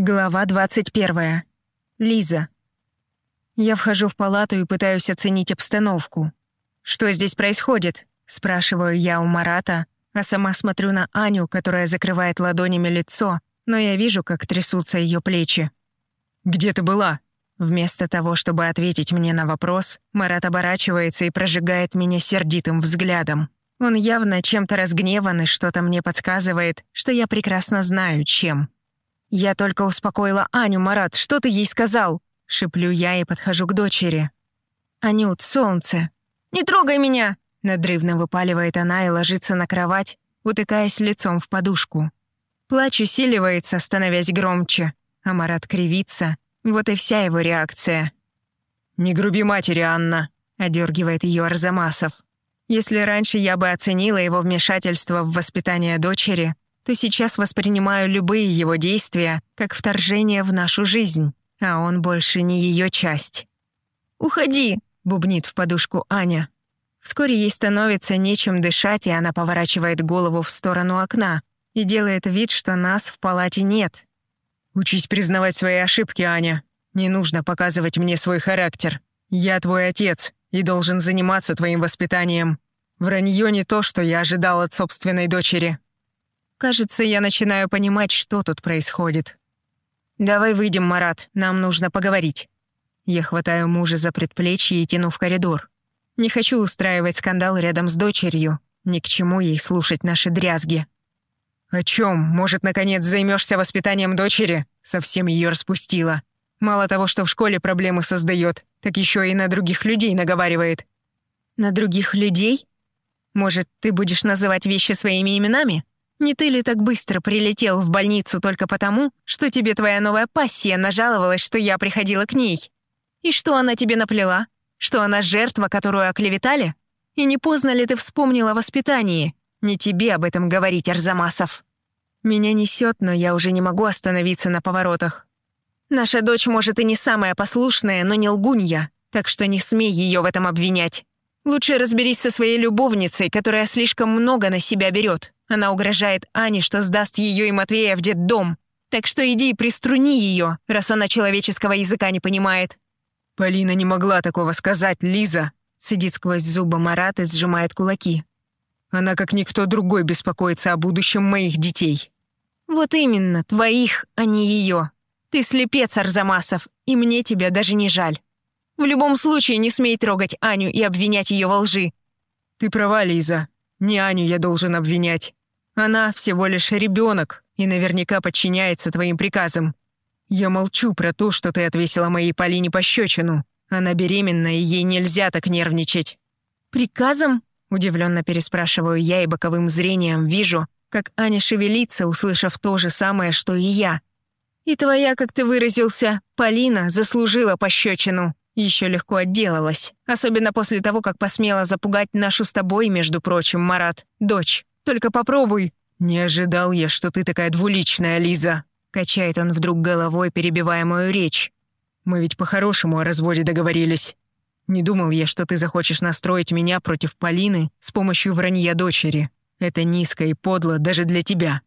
Глава 21. Лиза. Я вхожу в палату и пытаюсь оценить обстановку. «Что здесь происходит?» — спрашиваю я у Марата, а сама смотрю на Аню, которая закрывает ладонями лицо, но я вижу, как трясутся ее плечи. «Где ты была?» Вместо того, чтобы ответить мне на вопрос, Марат оборачивается и прожигает меня сердитым взглядом. Он явно чем-то разгневан и что-то мне подсказывает, что я прекрасно знаю, чем. «Я только успокоила Аню, Марат, что ты ей сказал?» Шиплю я и подхожу к дочери. «Анют, солнце!» «Не трогай меня!» Надрывно выпаливает она и ложится на кровать, утыкаясь лицом в подушку. Плач усиливается, становясь громче, а Марат кривится. Вот и вся его реакция. «Не груби матери, Анна!» — одергивает ее Арзамасов. Если раньше я бы оценила его вмешательство в воспитание дочери, то сейчас воспринимаю любые его действия как вторжение в нашу жизнь, а он больше не ее часть. «Уходи!» — бубнит в подушку Аня. Вскоре ей становится нечем дышать, и она поворачивает голову в сторону окна и делает вид, что нас в палате нет. «Учись признавать свои ошибки, Аня. Не нужно показывать мне свой характер. Я твой отец, и должен заниматься твоим воспитанием. Вранье не то, что я ожидал от собственной дочери». Кажется, я начинаю понимать, что тут происходит. «Давай выйдем, Марат, нам нужно поговорить». Я хватаю мужа за предплечье и тяну в коридор. Не хочу устраивать скандал рядом с дочерью. Ни к чему ей слушать наши дрязги. «О чем? Может, наконец займешься воспитанием дочери?» Совсем ее распустила. Мало того, что в школе проблемы создает, так еще и на других людей наговаривает. На других людей? Может, ты будешь называть вещи своими именами? Не ты ли так быстро прилетел в больницу только потому, что тебе твоя новая пассия нажаловалась, что я приходила к ней? И что она тебе наплела? Что она жертва, которую оклеветали? И не поздно ли ты вспомнила о воспитании? Не тебе об этом говорить, Арзамасов. Меня несет, но я уже не могу остановиться на поворотах. Наша дочь, может, и не самая послушная, но не лгунья, так что не смей ее в этом обвинять. Лучше разберись со своей любовницей, которая слишком много на себя берет. Она угрожает Ане, что сдаст ее и Матвея в детдом. Так что иди и приструни ее, раз она человеческого языка не понимает». «Полина не могла такого сказать, Лиза», — сидит сквозь зубы Марат и сжимает кулаки. «Она, как никто другой, беспокоится о будущем моих детей». «Вот именно, твоих, а не ее. Ты слепец, Арзамасов, и мне тебя даже не жаль. В любом случае не смей трогать Аню и обвинять ее во лжи». «Ты права, Лиза. Не Аню я должен обвинять. Она всего лишь ребенок и наверняка подчиняется твоим приказам. Я молчу про то, что ты отвесила моей Полине пощечину. Она беременна, и ей нельзя так нервничать». «Приказом?» — удивленно переспрашиваю я и боковым зрением вижу, как Аня шевелится, услышав то же самое, что и я. «И твоя, как ты выразился, Полина заслужила пощечину. Еще легко отделалась. Особенно после того, как посмела запугать нашу с тобой, между прочим, Марат, дочь. Только попробуй». «Не ожидал я, что ты такая двуличная, Лиза», — качает он вдруг головой, перебивая мою речь. «Мы ведь по-хорошему о разводе договорились. Не думал я, что ты захочешь настроить меня против Полины с помощью вранья дочери. Это низко и подло даже для тебя».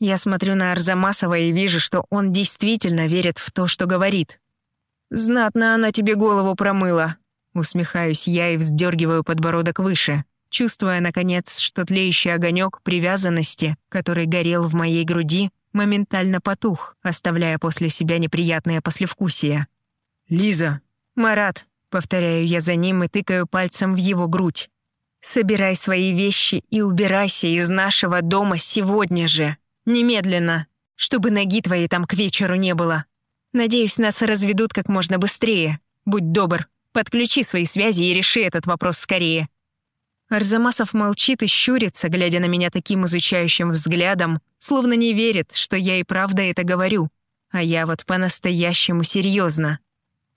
Я смотрю на Арзамасова и вижу, что он действительно верит в то, что говорит. «Знатно она тебе голову промыла», — усмехаюсь я и вздергиваю подбородок выше, чувствуя, наконец, что тлеющий огонек привязанности, который горел в моей груди, моментально потух, оставляя после себя неприятное послевкусие. «Лиза!» «Марат!» — повторяю я за ним и тыкаю пальцем в его грудь. «Собирай свои вещи и убирайся из нашего дома сегодня же!» Немедленно, чтобы ноги твоей там к вечеру не было. Надеюсь, нас разведут как можно быстрее. Будь добр, подключи свои связи и реши этот вопрос скорее». Арзамасов молчит и щурится, глядя на меня таким изучающим взглядом, словно не верит, что я и правда это говорю. А я вот по-настоящему серьезно.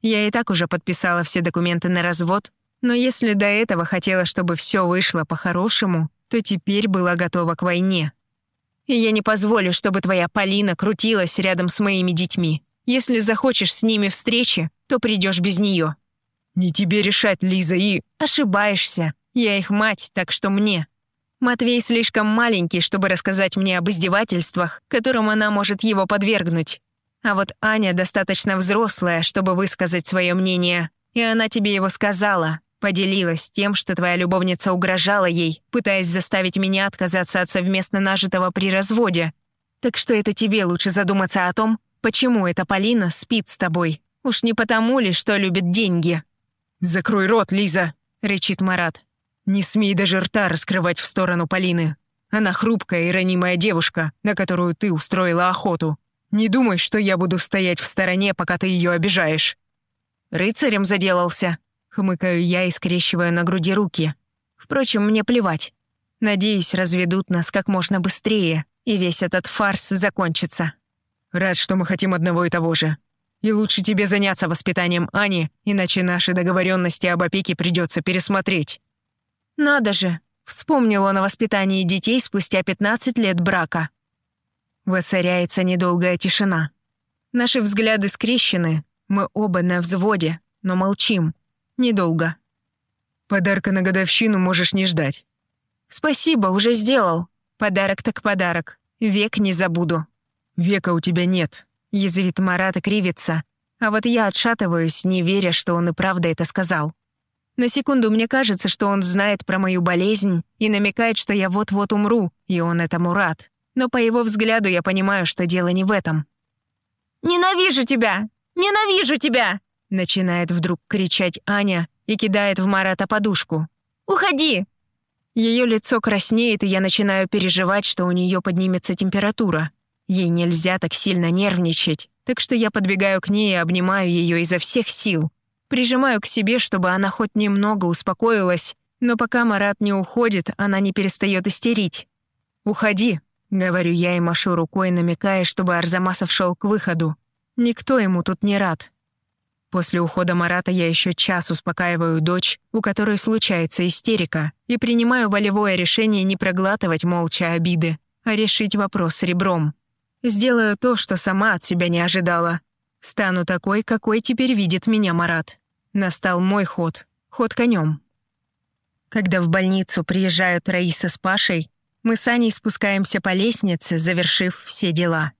Я и так уже подписала все документы на развод, но если до этого хотела, чтобы все вышло по-хорошему, то теперь была готова к войне. И я не позволю, чтобы твоя Полина крутилась рядом с моими детьми. Если захочешь с ними встречи, то придешь без нее. Не тебе решать, Лиза, и... Ошибаешься. Я их мать, так что мне. Матвей слишком маленький, чтобы рассказать мне об издевательствах, которым она может его подвергнуть. А вот Аня достаточно взрослая, чтобы высказать свое мнение. И она тебе его сказала, поделилась тем, что твоя любовница угрожала ей, пытаясь заставить меня отказаться от совместно нажитого при разводе. Так что это тебе лучше задуматься о том, почему эта Полина спит с тобой. Уж не потому ли, что любит деньги. «Закрой рот, Лиза!» — рычит Марат. «Не смей даже рта раскрывать в сторону Полины. Она хрупкая и ранимая девушка, на которую ты устроила охоту. Не думай, что я буду стоять в стороне, пока ты ее обижаешь». «Рыцарем заделался», — хмыкаю я и на груди руки. Впрочем, мне плевать. Надеюсь, разведут нас как можно быстрее, и весь этот фарс закончится. Рад, что мы хотим одного и того же. И лучше тебе заняться воспитанием Ани, иначе наши договоренности об опеке придется пересмотреть. Надо же, вспомнил он о воспитании детей спустя 15 лет брака. Воцаряется недолгая тишина. Наши взгляды скрещены, мы оба на взводе, но молчим. Недолго. Подарка на годовщину можешь не ждать. Спасибо, уже сделал. Подарок так подарок. Век не забуду. Века у тебя нет. Язвит Марат и кривится. А вот я отшатываюсь, не веря, что он и правда это сказал. На секунду мне кажется, что он знает про мою болезнь и намекает, что я вот-вот умру, и он этому рад но по его взгляду я понимаю, что дело не в этом. «Ненавижу тебя! Ненавижу тебя!» Начинает вдруг кричать Аня и кидает в Марата подушку. «Уходи!» Ее лицо краснеет, и я начинаю переживать, что у нее поднимется температура. Ей нельзя так сильно нервничать, так что я подбегаю к ней и обнимаю ее изо всех сил. Прижимаю к себе, чтобы она хоть немного успокоилась, но пока Марат не уходит, она не перестает истерить. «Уходи», Говорю я и машу рукой, намекая, чтобы Арзамасов шел к выходу. Никто ему тут не рад. После ухода Марата я еще час успокаиваю дочь, у которой случается истерика, и принимаю волевое решение не проглатывать молча обиды, а решить вопрос ребром. Сделаю то, что сама от себя не ожидала. Стану такой, какой теперь видит меня Марат. Настал мой ход, ход конем. Когда в больницу приезжают Раиса с Пашей, мы с Аней спускаемся по лестнице, завершив все дела.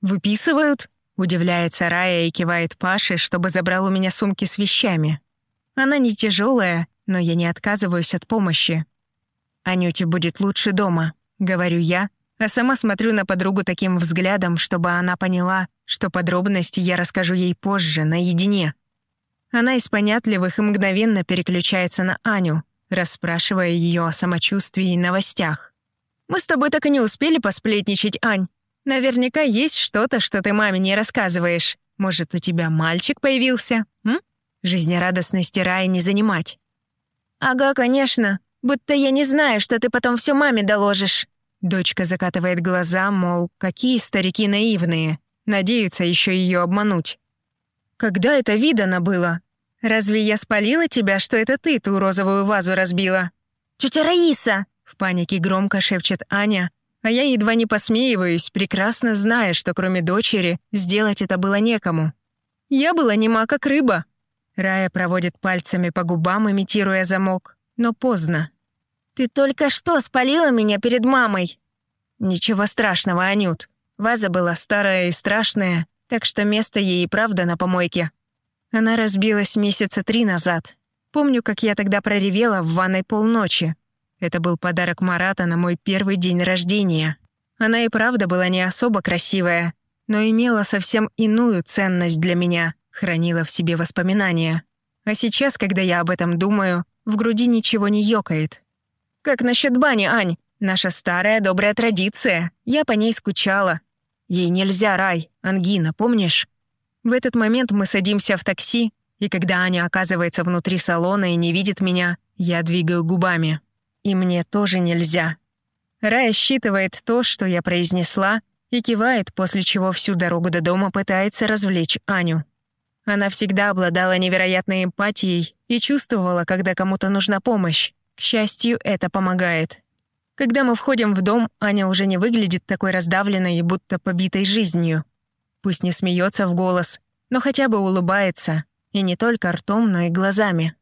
«Выписывают?» — удивляется Рая и кивает Паше, чтобы забрал у меня сумки с вещами. Она не тяжелая, но я не отказываюсь от помощи. «Анюте будет лучше дома», — говорю я, а сама смотрю на подругу таким взглядом, чтобы она поняла, что подробности я расскажу ей позже, наедине. Она из понятливых и мгновенно переключается на Аню, расспрашивая ее о самочувствии и новостях. Мы с тобой так и не успели посплетничать, Ань. Наверняка есть что-то, что ты маме не рассказываешь. Может, у тебя мальчик появился, м? Жизнерадостности рая не занимать. Ага, конечно. Будто я не знаю, что ты потом все маме доложишь. Дочка закатывает глаза, мол, какие старики наивные. Надеются еще ее обмануть. Когда это видано было? Разве я спалила тебя, что это ты ту розовую вазу разбила? Тетя Раиса! В панике громко шепчет Аня, а я едва не посмеиваюсь, прекрасно зная, что кроме дочери сделать это было некому. Я была нема как рыба. Рая проводит пальцами по губам, имитируя замок, но поздно. «Ты только что спалила меня перед мамой!» «Ничего страшного, Анют. Ваза была старая и страшная, так что место ей и правда на помойке. Она разбилась месяца три назад. Помню, как я тогда проревела в ванной полночи, это был подарок Марата на мой первый день рождения. Она и правда была не особо красивая, но имела совсем иную ценность для меня, хранила в себе воспоминания. А сейчас, когда я об этом думаю, в груди ничего не ёкает. «Как насчет бани, Ань? Наша старая добрая традиция. Я по ней скучала. Ей нельзя, Рай, ангина, помнишь?» В этот момент мы садимся в такси, и когда Аня оказывается внутри салона и не видит меня, я двигаю губами. И мне тоже нельзя. Рая считывает то, что я произнесла, и кивает, после чего всю дорогу до дома пытается развлечь Аню. Она всегда обладала невероятной эмпатией и чувствовала, когда кому-то нужна помощь. Счастью, это помогает. Когда мы входим в дом, Аня уже не выглядит такой раздавленной и будто побитой жизнью. Пусть не смеется в голос, но хотя бы улыбается, и не только ртом, но и глазами.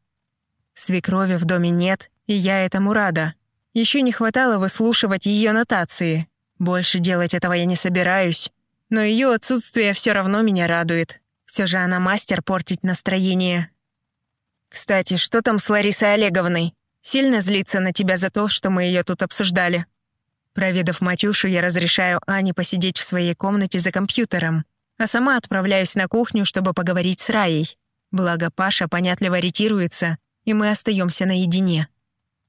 Свекрови в доме нет, и я этому рада. Еще не хватало выслушивать ее нотации. Больше делать этого я не собираюсь. Но ее отсутствие все равно меня радует. Все же она мастер портить настроение. Кстати, что там с Ларисой Олеговной? Сильно злится на тебя за то, что мы ее тут обсуждали. Проведав Матюшу, я разрешаю Ане посидеть в своей комнате за компьютером, а сама отправляюсь на кухню, чтобы поговорить с Раей. Благо Паша понятливо ретируется, и мы остаемся наедине.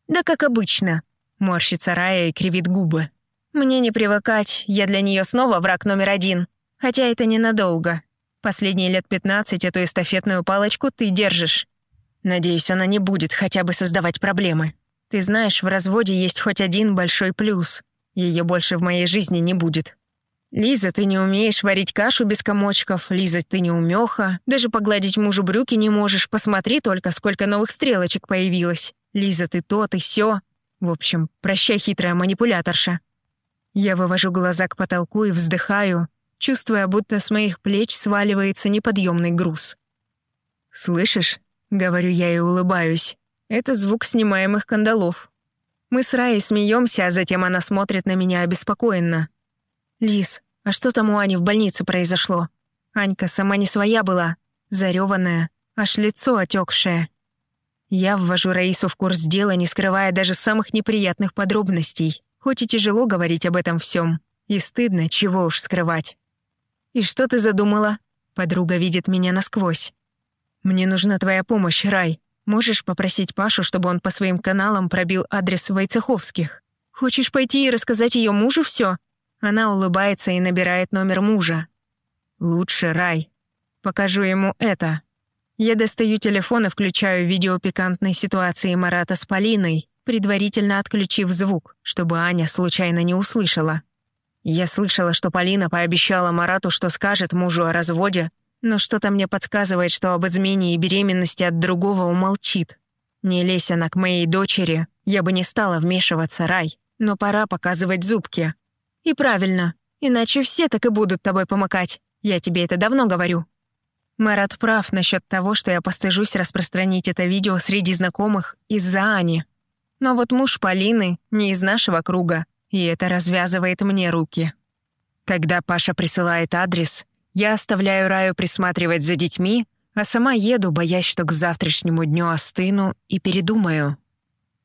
«Да как обычно», — морщится Рая и кривит губы. «Мне не привыкать, я для нее снова враг номер один. Хотя это ненадолго. Последние лет пятнадцать эту эстафетную палочку ты держишь. Надеюсь, она не будет хотя бы создавать проблемы. Ты знаешь, в разводе есть хоть один большой плюс. Ее больше в моей жизни не будет. Лиза, ты не умеешь варить кашу без комочков. Лиза, ты не умеха. Даже погладить мужу брюки не можешь. Посмотри только, сколько новых стрелочек появилось. Лиза, ты то, ты сё. В общем, прощай, хитрая манипуляторша. Я вывожу глаза к потолку и вздыхаю, чувствуя, будто с моих плеч сваливается неподъемный груз. «Слышишь?» — говорю я и улыбаюсь. Это звук снимаемых кандалов. Мы с Раей смеемся, а затем она смотрит на меня обеспокоенно. «Лис, а что там у Ани в больнице произошло? Анька сама не своя была, зареванная, аж лицо отекшее. Я ввожу Раису в курс дела, не скрывая даже самых неприятных подробностей. Хоть и тяжело говорить об этом всем. И стыдно, чего уж скрывать. «И что ты задумала?» Подруга видит меня насквозь. «Мне нужна твоя помощь, Рай. Можешь попросить Пашу, чтобы он по своим каналам пробил адрес Войцеховских? Хочешь пойти и рассказать ее мужу все? Она улыбается и набирает номер мужа. «Лучше рай. Покажу ему это». Я достаю телефон и включаю видео пикантной ситуации Марата с Полиной, предварительно отключив звук, чтобы Аня случайно не услышала. Я слышала, что Полина пообещала Марату, что скажет мужу о разводе, но что-то мне подсказывает, что об измене и беременности от другого умолчит. Не лезь она к моей дочери, я бы не стала вмешиваться, Рай, но пора показывать зубки. И правильно, иначе все так и будут тобой помыкать. Я тебе это давно говорю. Марат прав насчет того, что я постыжусь распространить это видео среди знакомых из-за Ани. Но вот муж Полины не из нашего круга, и это развязывает мне руки. Когда Паша присылает адрес, я оставляю Раю присматривать за детьми, а сама еду, боясь, что к завтрашнему дню остыну и передумаю.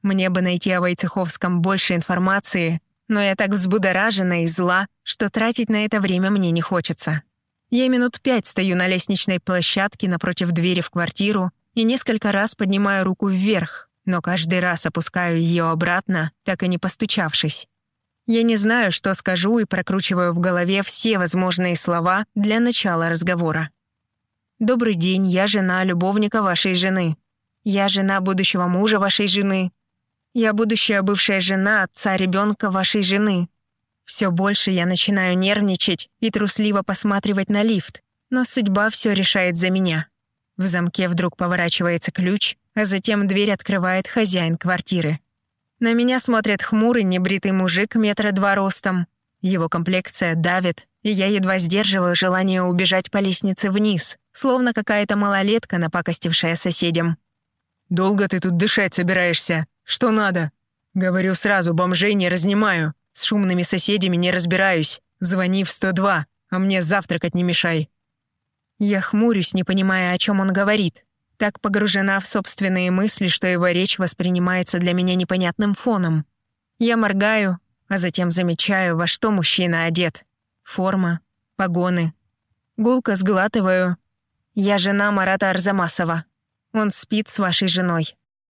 Мне бы найти о Войцеховском больше информации, но я так взбудоражена и зла, что тратить на это время мне не хочется. Я минут пять стою на лестничной площадке напротив двери в квартиру и несколько раз поднимаю руку вверх, но каждый раз опускаю ее обратно, так и не постучавшись. Я не знаю, что скажу, и прокручиваю в голове все возможные слова для начала разговора. «Добрый день, я жена любовника вашей жены. Я жена будущего мужа вашей жены. Я будущая бывшая жена отца ребенка вашей жены. Все больше я начинаю нервничать и трусливо посматривать на лифт, но судьба все решает за меня. В замке вдруг поворачивается ключ, а затем дверь открывает хозяин квартиры. На меня смотрит хмурый небритый мужик метра два ростом. Его комплекция давит, и я едва сдерживаю желание убежать по лестнице вниз, словно какая-то малолетка, напакостившая соседям. «Долго ты тут дышать собираешься?» Что надо? Говорю сразу, бомжей не разнимаю. С шумными соседями не разбираюсь. Звони в 102, а мне завтракать не мешай. Я хмурюсь, не понимая, о чем он говорит. Так погружена в собственные мысли, что его речь воспринимается для меня непонятным фоном. Я моргаю, а затем замечаю, во что мужчина одет. Форма, погоны. Гулко сглатываю. Я жена Марата Арзамасова. Он спит с вашей женой.